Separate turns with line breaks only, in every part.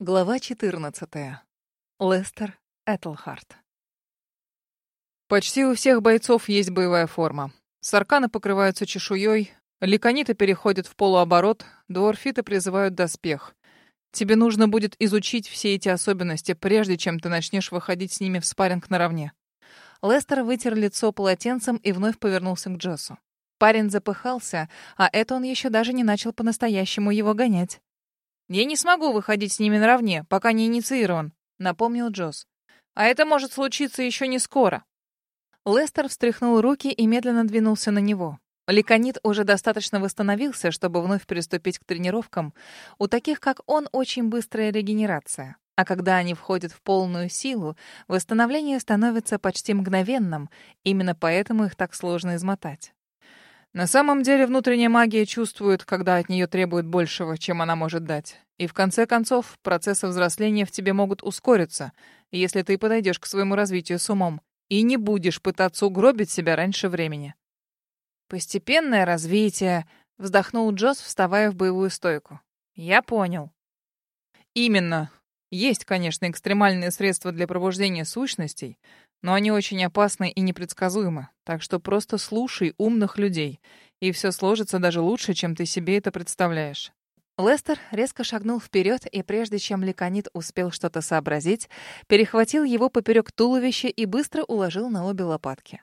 Глава 14. Лестер Этлхарт. Почти у всех бойцов есть боевая форма. Сарканы покрываются чешуей, ликониты переходят в полуоборот, дуорфиты призывают доспех. Тебе нужно будет изучить все эти особенности, прежде чем ты начнешь выходить с ними в спарринг наравне. Лестер вытер лицо полотенцем и вновь повернулся к Джоссу. Парень запыхался, а это он еще даже не начал по-настоящему его гонять. «Я не смогу выходить с ними наравне, пока не инициирован», — напомнил Джосс. «А это может случиться еще не скоро». Лестер встряхнул руки и медленно двинулся на него. Ликонит уже достаточно восстановился, чтобы вновь приступить к тренировкам. У таких, как он, очень быстрая регенерация. А когда они входят в полную силу, восстановление становится почти мгновенным. Именно поэтому их так сложно измотать. На самом деле внутренняя магия чувствует, когда от нее требуют большего, чем она может дать. И в конце концов, процессы взросления в тебе могут ускориться, если ты подойдешь к своему развитию с умом и не будешь пытаться угробить себя раньше времени. Постепенное развитие, вздохнул Джосс, вставая в боевую стойку. Я понял. Именно. Есть, конечно, экстремальные средства для пробуждения сущностей, но они очень опасны и непредсказуемы. Так что просто слушай умных людей, и все сложится даже лучше, чем ты себе это представляешь. Лестер резко шагнул вперед, и прежде чем Ликонит успел что-то сообразить, перехватил его поперек туловища и быстро уложил на обе лопатки.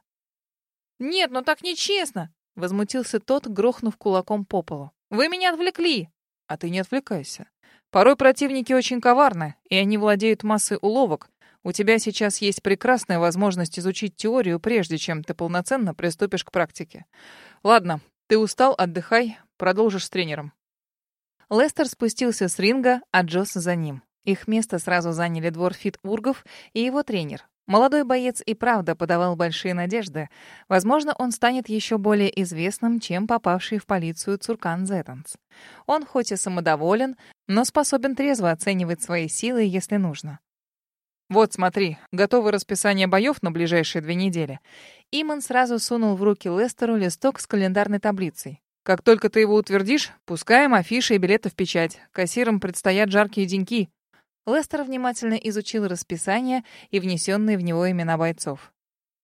«Нет, ну так нечестно!» — возмутился тот, грохнув кулаком по полу. «Вы меня отвлекли!» «А ты не отвлекайся. Порой противники очень коварны, и они владеют массой уловок, у тебя сейчас есть прекрасная возможность изучить теорию, прежде чем ты полноценно приступишь к практике. Ладно, ты устал, отдыхай, продолжишь с тренером. Лестер спустился с ринга, а Джосс за ним. Их место сразу заняли Дворфит Ургов и его тренер. Молодой боец и правда подавал большие надежды. Возможно, он станет еще более известным, чем попавший в полицию Цуркан Зетанс. Он хоть и самодоволен, но способен трезво оценивать свои силы, если нужно. «Вот, смотри, готовое расписание боев на ближайшие две недели». Иман сразу сунул в руки Лестеру листок с календарной таблицей. «Как только ты его утвердишь, пускаем афиши и билеты в печать. Кассирам предстоят жаркие деньки». Лестер внимательно изучил расписание и внесенные в него имена бойцов.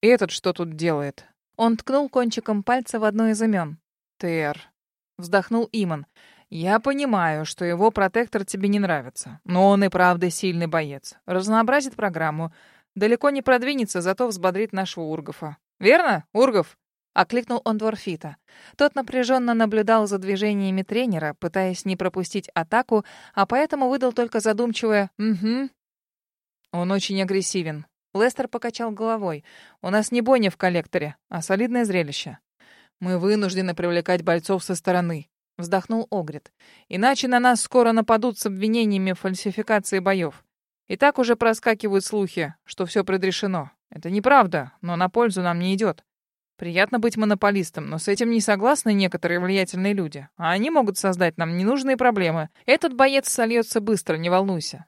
«Этот что тут делает?» Он ткнул кончиком пальца в одно из имен. «Тер», — вздохнул Иман. Я понимаю, что его протектор тебе не нравится, но он и правда сильный боец. Разнообразит программу. Далеко не продвинется, зато взбодрит нашего Ургофа. Верно, Ургов? Окликнул он Дворфита. Тот напряженно наблюдал за движениями тренера, пытаясь не пропустить атаку, а поэтому выдал только задумчивое «Угу». Он очень агрессивен. Лестер покачал головой. «У нас не бойня в коллекторе, а солидное зрелище. Мы вынуждены привлекать бойцов со стороны. Вздохнул Огрид. Иначе на нас скоро нападут с обвинениями в фальсификации боев. И так уже проскакивают слухи, что все предрешено. Это неправда, но на пользу нам не идет. Приятно быть монополистом, но с этим не согласны некоторые влиятельные люди. А они могут создать нам ненужные проблемы. Этот боец сольется быстро, не волнуйся.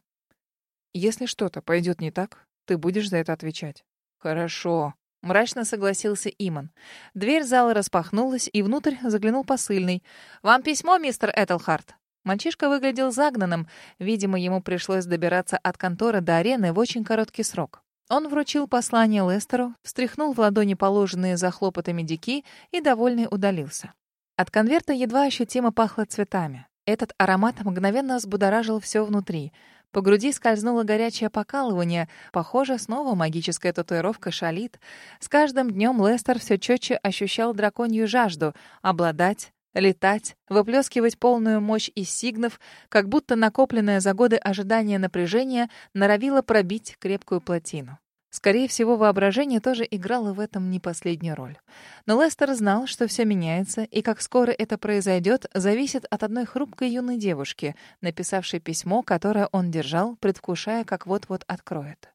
Если что-то пойдет не так, ты будешь за это отвечать. Хорошо, Мрачно согласился Иман. Дверь зала распахнулась, и внутрь заглянул посыльный. «Вам письмо, мистер Этельхарт?» Мальчишка выглядел загнанным. Видимо, ему пришлось добираться от конторы до арены в очень короткий срок. Он вручил послание Лестеру, встряхнул в ладони положенные за хлопотами дики и, довольный, удалился. От конверта едва ощутимо пахло цветами. Этот аромат мгновенно взбудоражил все внутри — по груди скользнуло горячее покалывание. Похоже, снова магическая татуировка шалит. С каждым днем Лестер все четче ощущал драконью жажду — обладать, летать, выплескивать полную мощь из сигнов, как будто накопленное за годы ожидания напряжения норовило пробить крепкую плотину. Скорее всего, воображение тоже играло в этом не последнюю роль. Но Лестер знал, что все меняется, и как скоро это произойдет, зависит от одной хрупкой юной девушки, написавшей письмо, которое он держал, предвкушая, как вот-вот откроет.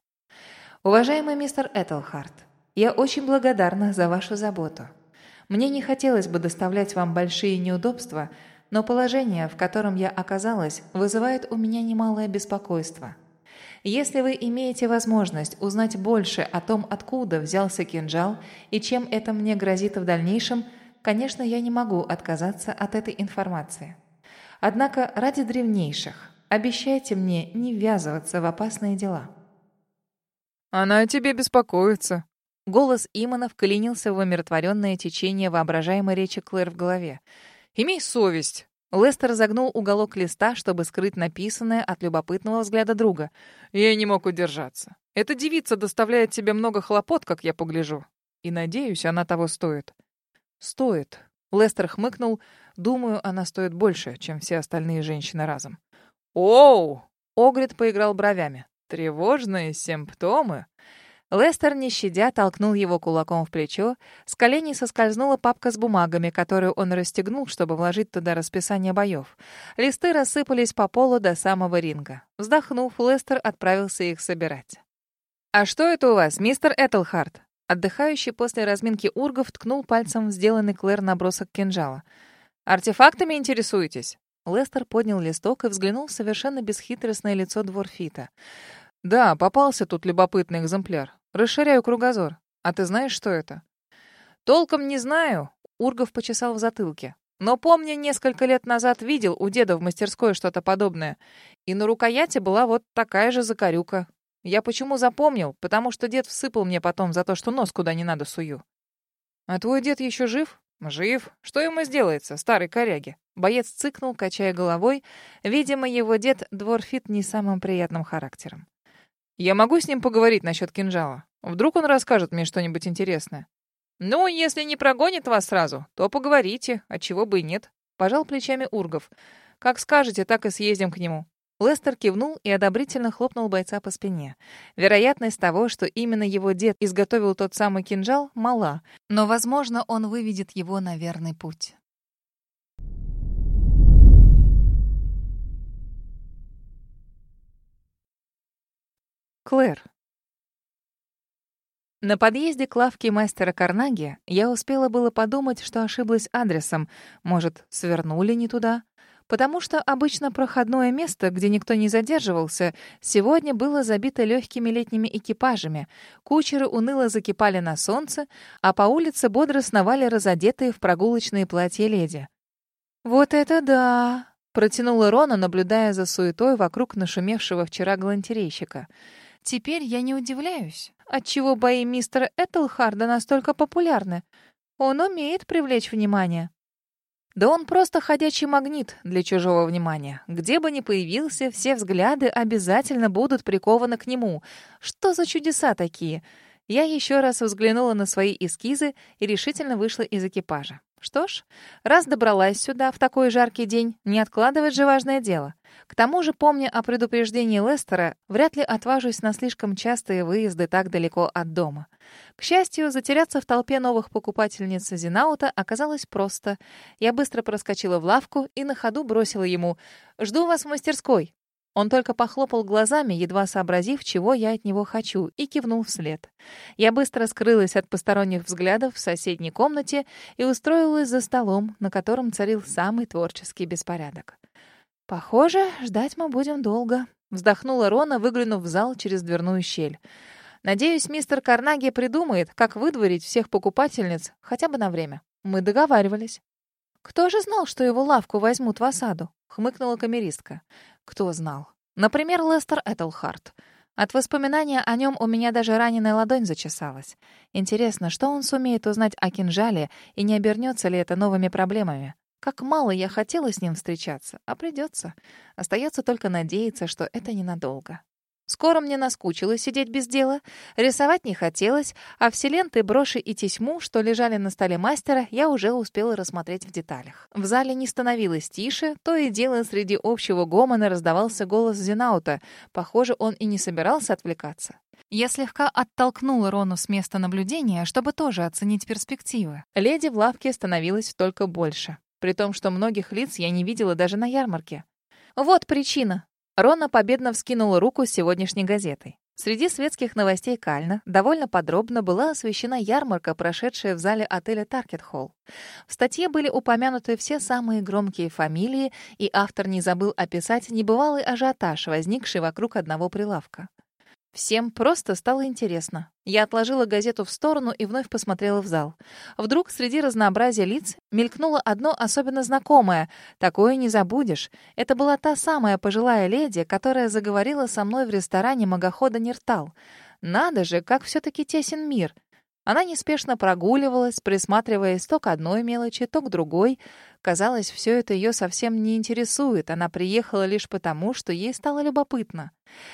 «Уважаемый мистер Этельхарт, я очень благодарна за вашу заботу. Мне не хотелось бы доставлять вам большие неудобства, но положение, в котором я оказалась, вызывает у меня немалое беспокойство». Если вы имеете возможность узнать больше о том, откуда взялся кинжал и чем это мне грозит в дальнейшем, конечно, я не могу отказаться от этой информации. Однако ради древнейших,
Обещайте мне не ввязываться в опасные дела».
«Она о тебе беспокоится».
Голос Имана вклинился в умиротворенное течение воображаемой речи Клэр в голове.
«Имей совесть.
Лестер загнул уголок листа, чтобы скрыть написанное от любопытного взгляда друга.
«Я не мог удержаться. Эта девица доставляет тебе много хлопот, как я погляжу. И, надеюсь, она того стоит».
«Стоит». Лестер хмыкнул. «Думаю, она стоит больше, чем все остальные женщины разом».
«Оу!»
Огрид поиграл бровями.
«Тревожные симптомы?»
Лестер, не щадя, толкнул его кулаком в плечо. С коленей соскользнула папка с бумагами, которую он расстегнул, чтобы вложить туда расписание боев. Листы рассыпались по полу до самого ринга. Вздохнув, Лестер отправился их собирать. «А что это у вас, мистер Этельхард?» Отдыхающий после разминки ургов ткнул пальцем в сделанный Клэр набросок кинжала.
«Артефактами интересуетесь?»
Лестер поднял листок и взглянул в совершенно бесхитростное лицо Дворфита.
«Да, попался тут любопытный экземпляр. Расширяю кругозор. А ты знаешь, что это?»
«Толком не знаю», — Ургов почесал в затылке. «Но помню, несколько лет назад видел у деда в мастерской что-то подобное. И на рукояти была вот такая же закорюка. Я почему запомнил? Потому что дед всыпал мне потом за то, что нос куда не надо сую».
«А твой дед еще жив?» «Жив. Что ему сделается, старый коряги?»
Боец цыкнул, качая головой. Видимо, его дед Дворфит не самым приятным характером.
Я могу с ним поговорить насчет кинжала? Вдруг он расскажет мне что-нибудь интересное?
Ну, если не прогонит вас сразу, то поговорите, отчего бы и нет. Пожал плечами Ургов. Как скажете, так и съездим к нему. Лестер кивнул и одобрительно хлопнул бойца по спине. Вероятность того, что именно его дед изготовил тот самый кинжал, мала, но, возможно, он выведет его на верный путь. Клэр. На подъезде к лавке мастера Карнаги я успела было подумать, что ошиблась адресом. Может, свернули не туда? Потому что обычно проходное место, где никто не задерживался, сегодня было забито легкими летними экипажами. Кучеры уныло закипали на солнце, а по улице бодро сновали разодетые в прогулочные платья леди. «Вот это да!» — протянула Рона, наблюдая за суетой вокруг нашумевшего вчера галантерейщика — Теперь я не удивляюсь, отчего бои мистера Этельхарда настолько популярны. Он умеет привлечь внимание. Да он просто ходячий магнит для чужого внимания. Где бы ни появился, все взгляды обязательно будут прикованы к нему. Что за чудеса такие? Я еще раз взглянула на свои эскизы и решительно вышла из экипажа. Что ж, раз добралась сюда в такой жаркий день, не откладывать же важное дело. К тому же, помня о предупреждении Лестера, вряд ли отважусь на слишком частые выезды так далеко от дома. К счастью, затеряться в толпе новых покупательниц Зинаута оказалось просто. Я быстро проскочила в лавку и на ходу бросила ему «Жду вас в мастерской». Он только похлопал глазами, едва сообразив, чего я от него хочу, и кивнул вслед. Я быстро скрылась от посторонних взглядов в соседней комнате и устроилась за столом, на котором царил самый творческий беспорядок. «Похоже, ждать мы будем долго», — вздохнула Рона, выглянув в зал через дверную щель. «Надеюсь, мистер Карнаги придумает, как выдворить всех покупательниц хотя бы на время. Мы договаривались». «Кто же знал, что его лавку возьмут в осаду?» — хмыкнула камеристка. «Кто знал? Например, Лестер Этельхарт. От воспоминания о нем у меня даже раненая ладонь зачесалась. Интересно, что он сумеет узнать о кинжале, и не обернется ли это новыми проблемами? Как мало я хотела с ним встречаться, а придется. Остается только надеяться, что это ненадолго. Скоро мне наскучило сидеть без дела, рисовать не хотелось, а все ленты, броши и тесьму, что лежали на столе мастера, я уже успела рассмотреть в деталях. В зале не становилось тише, то и дело среди общего гомона раздавался голос Зинаута. Похоже, он и не собирался отвлекаться. Я слегка оттолкнула Рону с места наблюдения, чтобы тоже оценить перспективы. Леди в лавке становилось только больше, при том, что многих лиц я не видела даже на ярмарке. Вот причина. Рона победно вскинула руку с сегодняшней газетой. Среди светских новостей Кальна довольно подробно была освещена ярмарка, прошедшая в зале отеля Таркет Холл. В статье были упомянуты все самые громкие фамилии, и автор не забыл описать небывалый ажиотаж, возникший вокруг одного прилавка. Всем просто стало интересно. Я отложила газету в сторону и вновь посмотрела в зал. Вдруг среди разнообразия лиц мелькнуло одно особенно знакомое. Такое не забудешь. Это была та самая пожилая леди, которая заговорила со мной в ресторане магохода Нертал. Надо же, как все-таки тесен мир. Она неспешно прогуливалась, присматриваясь то к одной мелочи, то к другой. Казалось, все это ее совсем не интересует. Она приехала лишь потому, что ей стало любопытно.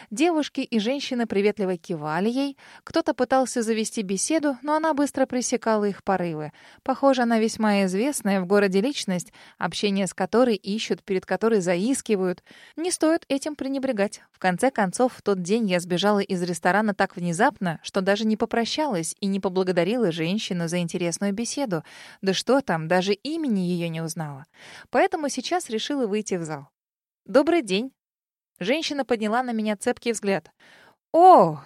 Девушки и женщины приветливо кивали ей. Кто-то пытался завести беседу, но она быстро пресекала их порывы. Похоже, она весьма известная в городе личность, общение с которой ищут, перед которой заискивают. Не стоит этим пренебрегать. В конце концов, в тот день я сбежала из ресторана так внезапно, что даже не попрощалась и не поблагодарила женщину за интересную беседу. Да что там, даже имени ее не узнала. Поэтому сейчас решила выйти в зал. «Добрый день», Женщина подняла на меня цепкий взгляд. «О,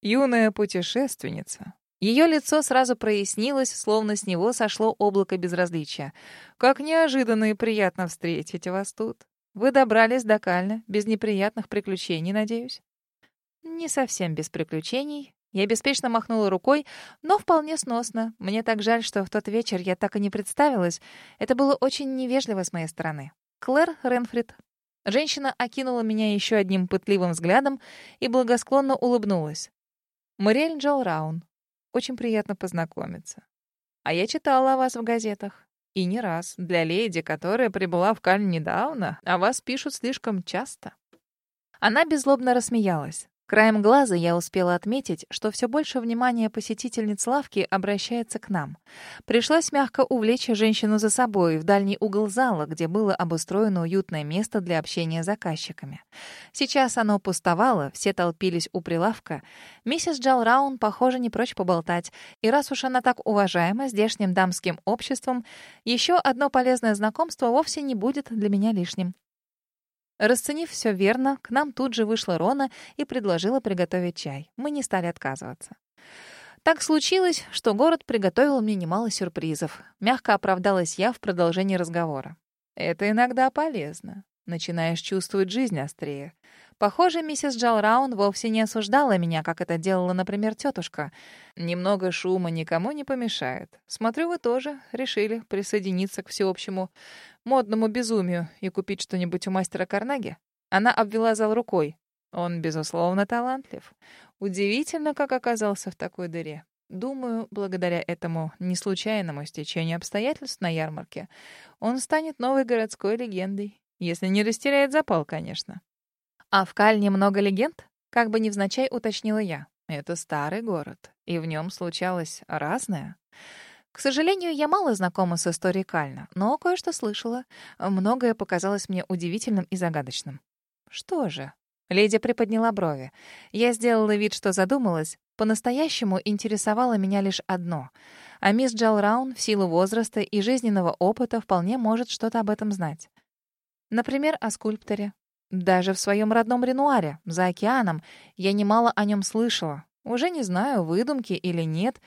юная путешественница!» Ее лицо сразу прояснилось, словно с него сошло облако безразличия. «Как неожиданно и приятно встретить вас тут. Вы добрались до Кальна, без неприятных приключений, надеюсь?» «Не совсем без приключений», я беспечно махнула рукой, но вполне сносно. Мне так жаль, что в тот вечер я так и не представилась. Это было очень невежливо с моей стороны. Клэр Ренфрид, Женщина окинула меня еще одним пытливым взглядом и благосклонно улыбнулась. «Мариэль Джолраун. Очень приятно познакомиться. А я читала о вас в газетах. И не раз. Для леди, которая прибыла в Каль недавно, о вас пишут слишком часто». Она беззлобно рассмеялась. Краем глаза я успела отметить, что все больше внимания посетительниц лавки обращается к нам. Пришлось мягко увлечь женщину за собой в дальний угол зала, где было обустроено уютное место для общения с заказчиками. Сейчас оно пустовало, все толпились у прилавка. Миссис Джалраун, похоже, не прочь поболтать. И раз уж она так уважаема здешним дамским обществом, еще одно полезное знакомство вовсе не будет для меня лишним. Расценив все верно, к нам тут же вышла Рона и предложила приготовить чай. Мы не стали отказываться. Так случилось, что город приготовил мне немало сюрпризов. Мягко оправдалась я в продолжении разговора. Это иногда полезно. Начинаешь чувствовать жизнь острее. Похоже, миссис Джалраун вовсе не осуждала меня, как это делала, например, тетушка. Немного шума никому не помешает. Смотрю, вы тоже решили присоединиться к всеобщему модному безумию и купить что-нибудь у мастера Карнаги. Она обвела зал рукой. Он, безусловно, талантлив. Удивительно, как оказался в такой дыре. Думаю, благодаря этому неслучайному стечению обстоятельств на ярмарке он станет новой городской легендой. Если не растеряет запал, конечно. А в Кальне много легенд? Как бы невзначай уточнила я. Это старый город, и в нем случалось разное. К сожалению, я мало знакома с историей Кальна, но кое-что слышала. Многое показалось мне удивительным и загадочным. Что же? Леди приподняла брови. Я сделала вид, что задумалась. По-настоящему интересовало меня лишь одно. А мисс Джалраун в силу возраста и жизненного опыта вполне может что-то об этом знать. Например, о скульпторе, даже в своем родном Ренуаре, за океаном, я немало о нем слышала. Уже не знаю, выдумки или нет.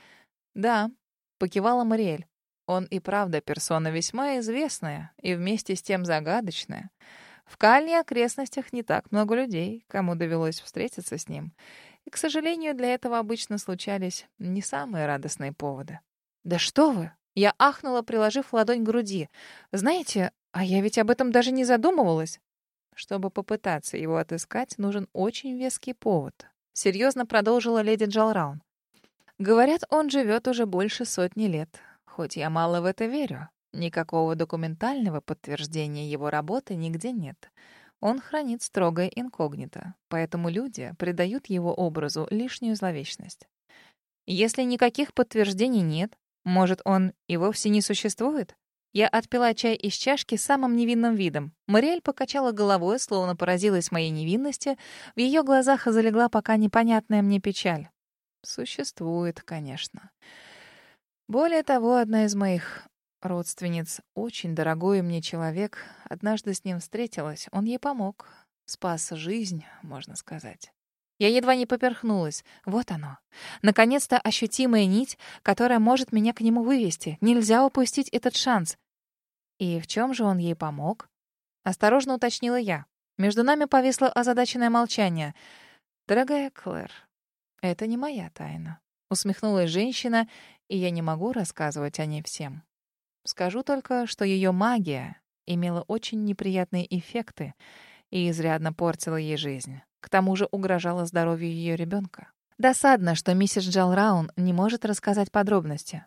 Да, покивала Мариэль. Он и правда персона весьма известная и вместе с тем загадочная. В Кальне окрестностях не так много людей, кому довелось встретиться с ним. И, к сожалению, для этого обычно случались не самые радостные поводы. «Да что вы!» Я ахнула, приложив ладонь к груди. «Знаете, а я ведь об этом даже не задумывалась. Чтобы попытаться его отыскать, нужен очень веский повод. Серьезно продолжила леди Джалраун. Говорят, он живет уже больше сотни лет. Хоть я мало в это верю. Никакого документального подтверждения его работы нигде нет. Он хранит строгое инкогнито, поэтому люди придают его образу лишнюю зловечность. Если никаких подтверждений нет, может, он и вовсе не существует? Я отпила чай из чашки самым невинным видом. Мариэль покачала головой, словно поразилась моей невинности. В ее глазах залегла пока непонятная мне печаль. Существует, конечно. Более того, одна из моих родственниц, очень дорогой мне человек, однажды с ним встретилась. Он ей помог. Спас жизнь, можно сказать. Я едва не поперхнулась. Вот оно. Наконец-то ощутимая нить, которая может меня к нему вывести. Нельзя упустить этот шанс. И в чем же он ей помог? Осторожно уточнила я. Между нами повисло озадаченное молчание. Дорогая Клэр, это не моя тайна. Усмехнулась женщина, и я не могу рассказывать о ней всем. Скажу только, что ее магия имела очень неприятные эффекты и изрядно портила ей жизнь. К тому же угрожала здоровью ее ребенка. Досадно, что миссис Джалраун не может рассказать подробности.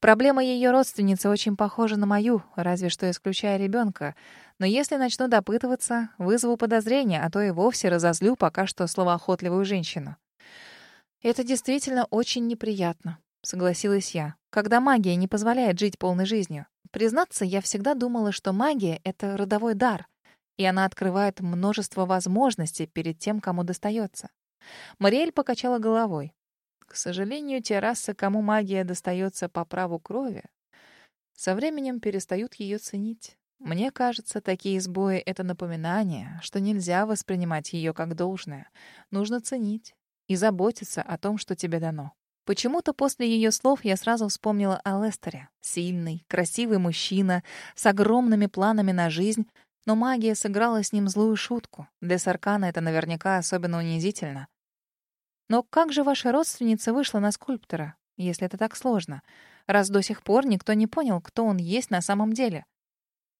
Проблема ее родственницы очень похожа на мою, разве что исключая ребенка. Но если начну допытываться, вызову подозрения, а то и вовсе разозлю пока что словоохотливую женщину. Это действительно очень неприятно, согласилась я, когда магия не позволяет жить полной жизнью. Признаться, я всегда думала, что магия — это родовой дар, и она открывает множество возможностей перед тем, кому достается. Мариэль покачала головой. К сожалению, те расы, кому магия достается по праву крови, со временем перестают ее ценить. Мне кажется, такие сбои — это напоминание, что нельзя воспринимать ее как должное. Нужно ценить и заботиться о том, что тебе дано. Почему-то после ее слов я сразу вспомнила о Лестере. Сильный, красивый мужчина, с огромными планами на жизнь, но магия сыграла с ним злую шутку. Для Саркана это наверняка особенно унизительно. Но как же ваша родственница вышла на скульптора, если это так сложно, раз до сих пор никто не понял, кто он есть на самом деле?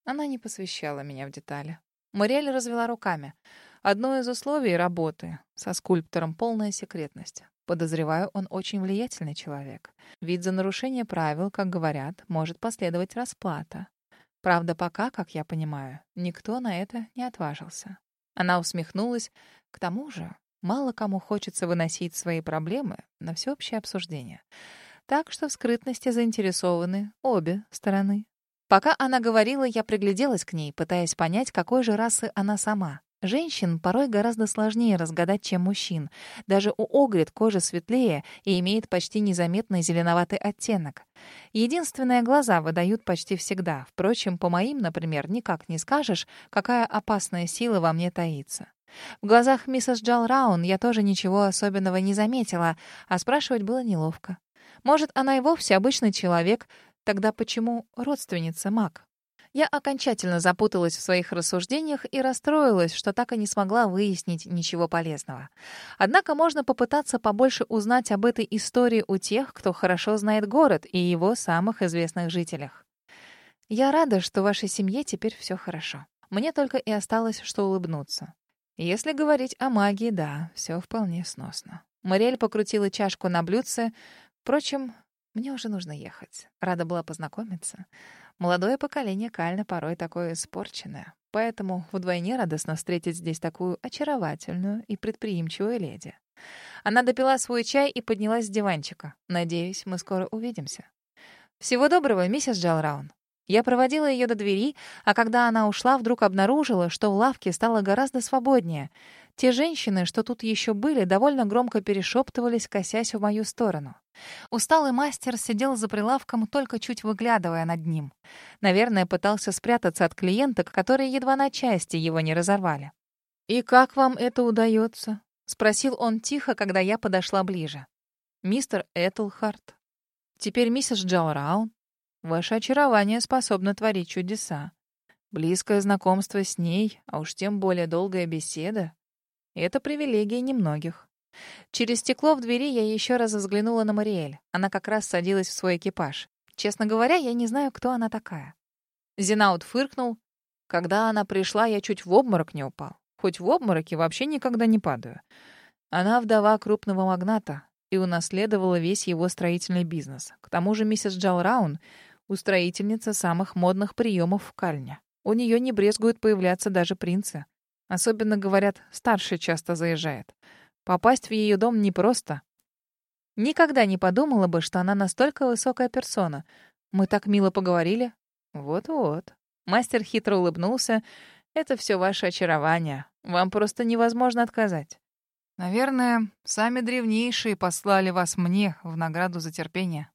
Она не посвящала меня в детали. Мариэль развела руками. Одно из условий работы со скульптором — полная секретность. Подозреваю, он очень влиятельный человек. Ведь за нарушение правил, как говорят, может последовать расплата. Правда, пока, как я понимаю, никто на это не отважился. Она усмехнулась. К тому же, Мало кому хочется выносить свои проблемы на всеобщее обсуждение. Так что в скрытности заинтересованы обе стороны. Пока она говорила, я пригляделась к ней, пытаясь понять, какой же расы она сама. Женщин порой гораздо сложнее разгадать, чем мужчин. Даже у Огрид кожа светлее и имеет почти незаметный зеленоватый оттенок. Единственные глаза выдают почти всегда. Впрочем, по моим, например, никак не скажешь, какая опасная сила во мне таится. В глазах миссис Джалраун я тоже ничего особенного не заметила, а спрашивать было неловко. Может, она и вовсе обычный человек, тогда почему родственница маг? Я окончательно запуталась в своих рассуждениях и расстроилась, что так и не смогла выяснить ничего полезного. Однако можно попытаться побольше узнать об этой истории у тех, кто хорошо знает город и его самых известных жителях. Я рада, что вашей семье теперь все хорошо. Мне только и осталось, что улыбнуться. Если говорить о магии, да, все вполне сносно. Мариэль покрутила чашку на блюдце. Впрочем, мне уже нужно ехать. Рада была познакомиться. Молодое поколение Кальна порой такое испорченное. Поэтому вдвойне радостно встретить здесь такую очаровательную и предприимчивую леди. Она допила свой чай и поднялась с диванчика. Надеюсь, мы скоро увидимся. Всего доброго, миссис Джалраун. Я проводила ее до двери, а когда она ушла, вдруг обнаружила, что в лавке стало гораздо свободнее. Те женщины, что тут еще были, довольно громко перешептывались, косясь в мою сторону. Усталый мастер сидел за прилавком, только чуть выглядывая над ним. Наверное, пытался спрятаться от клиенток, которые едва на части его не разорвали. «И как вам это удается?» — спросил он тихо, когда я подошла ближе. «Мистер Этлхарт. Теперь миссис Джаораун. Ваше очарование способно творить чудеса. Близкое знакомство с ней, а уж тем более долгая беседа — это привилегия немногих. Через стекло в двери я еще раз взглянула на Мариэль. Она как раз садилась в свой экипаж. Честно говоря, я не знаю, кто она такая. Зинаут фыркнул. Когда она пришла, я чуть в обморок не упал. Хоть в обмороке вообще никогда не падаю. Она вдова крупного магната и унаследовала весь его строительный бизнес. К тому же миссис Джалраун устроительница самых модных приемов в Кальне. У нее не брезгуют появляться даже принцы. Особенно, говорят, старший часто заезжает. Попасть в ее дом непросто. Никогда не подумала бы, что она настолько высокая персона. Мы так мило поговорили. Вот-вот. Мастер хитро улыбнулся. Это все ваше очарование. Вам просто невозможно отказать. Наверное, сами древнейшие послали вас мне в награду за терпение.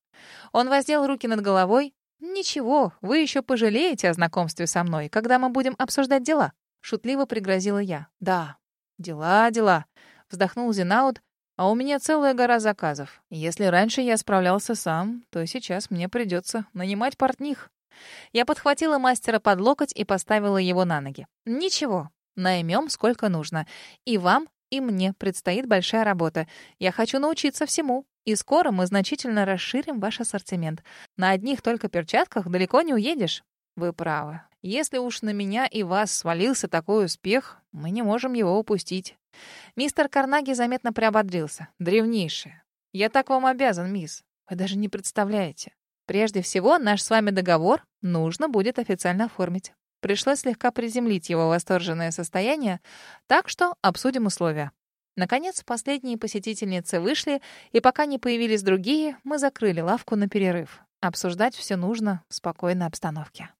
Он воздел руки над головой, «Ничего, вы еще пожалеете о знакомстве со мной, когда мы будем обсуждать дела», — шутливо пригрозила я. «Да, дела, дела», — вздохнул Зинаут, «а у меня целая гора заказов. Если раньше я справлялся сам, то сейчас мне придется нанимать портних». Я подхватила мастера под локоть и поставила его на ноги. «Ничего, наймем сколько нужно. И вам и мне предстоит большая работа. Я хочу научиться всему. И скоро мы значительно расширим ваш ассортимент. На одних только перчатках далеко не уедешь. Вы правы. Если уж на меня и вас свалился такой успех, мы не можем его упустить. Мистер Карнаги заметно приободрился. Древнейшее. Я так вам обязан, мисс. Вы даже не представляете. Прежде всего, наш с вами договор нужно будет официально оформить. Пришлось слегка приземлить его восторженное состояние, так что обсудим условия. Наконец, последние посетительницы вышли, и пока не появились другие, мы закрыли лавку на перерыв. Обсуждать все нужно в спокойной обстановке.